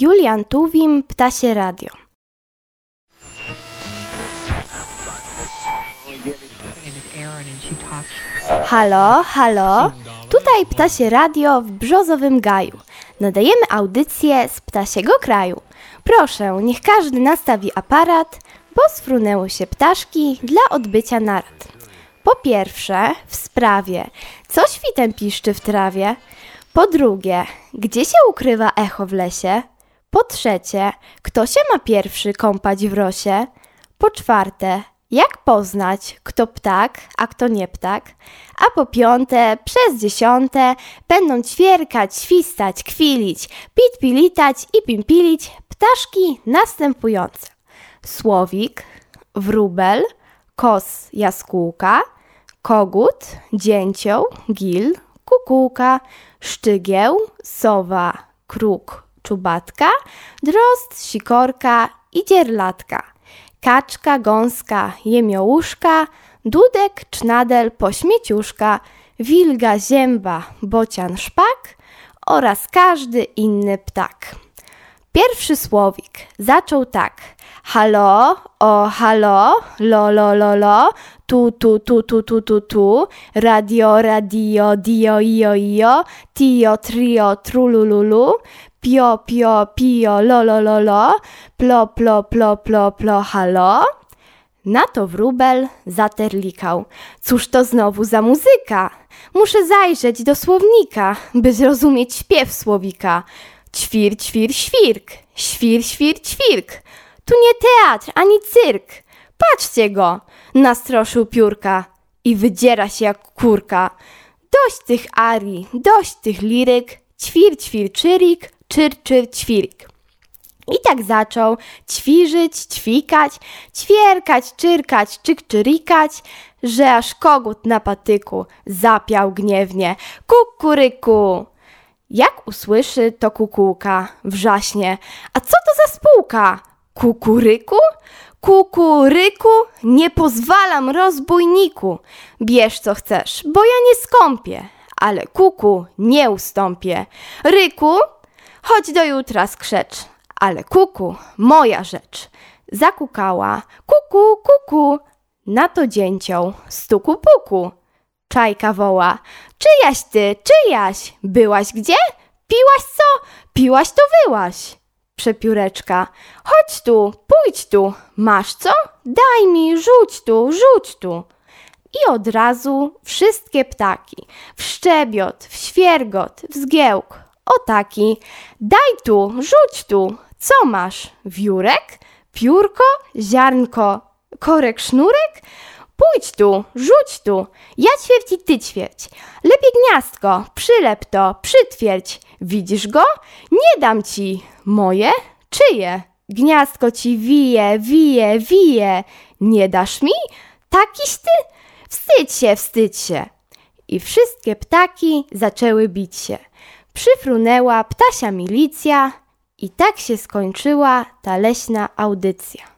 Julian Tuwim, Ptasie Radio. Halo, halo. Tutaj Ptasie Radio w Brzozowym Gaju. Nadajemy audycję z ptasiego kraju. Proszę, niech każdy nastawi aparat, bo sfrunęły się ptaszki dla odbycia narad. Po pierwsze, w sprawie, co świtem piszczy w trawie? Po drugie, gdzie się ukrywa echo w lesie? Po trzecie, kto się ma pierwszy kąpać w rosie? Po czwarte, jak poznać, kto ptak, a kto nie ptak? A po piąte, przez dziesiąte, będą ćwierkać, świstać, kwilić, pitpilitać i pimpilić ptaszki następujące. Słowik, wróbel, kos jaskółka, kogut, dzięcioł, gil, kukułka, szczygieł, sowa, kruk, czubatka, drozd, sikorka i dzierlatka, kaczka, gąska, jemiołuszka, dudek, cznadel, pośmieciuszka, wilga, zięba, bocian, szpak oraz każdy inny ptak. Pierwszy słowik zaczął tak. Halo, o halo, lo lo lo lo, tu tu tu tu tu tu tu, radio radio dio io io, tio trio trulululu, pio pio pio lo lo lo lo, plo plo plo plo plo halo. Na to wróbel zaterlikał. Cóż to znowu za muzyka? Muszę zajrzeć do słownika, by zrozumieć śpiew słowika. Ćwir, ćwir, świrk, świr, świr, ćwirk. Tu nie teatr ani cyrk. Patrzcie go, nastroszył piórka i wydziera się jak kurka. Dość tych arii, dość tych liryk, ćwir, ćwir, czyrik, czyr, czyr, ćwirik. I tak zaczął ćwiżyć, ćwikać, ćwierkać, czyrkać, czyk, czyrikać, że aż kogut na patyku zapiał gniewnie. Kukuryku! Jak usłyszy to kukułka, wrzaśnie. A co to za spółka? Kukuryku? Kukuryku? Nie pozwalam, rozbójniku. Bierz co chcesz, bo ja nie skąpię, ale kuku nie ustąpię. Ryku? Chodź do jutra skrzecz, ale kuku moja rzecz. Zakukała, kuku, kuku, na to dzięcioł, stuku puku. Czajka woła. Czyjaś ty, czyjaś? Byłaś gdzie? Piłaś co? Piłaś to wyłaś. Przepióreczka. Chodź tu, pójdź tu. Masz co? Daj mi, rzuć tu, rzuć tu. I od razu wszystkie ptaki. W szczebiot, w świergot, w zgiełk. O taki. Daj tu, rzuć tu. Co masz? Wiórek? Piórko? Ziarnko? Korek, sznurek? Pójdź tu, rzuć tu, ja ćwierć i ty ćwierć. Lepiej gniazdko, przylep to, przytwierdź. Widzisz go? Nie dam ci. Moje? Czyje? Gniazdko ci wije, wije, wije. Nie dasz mi? Takiś ty? Wstydź się, wstydź się. I wszystkie ptaki zaczęły bić się. Przyfrunęła ptasia milicja i tak się skończyła ta leśna audycja.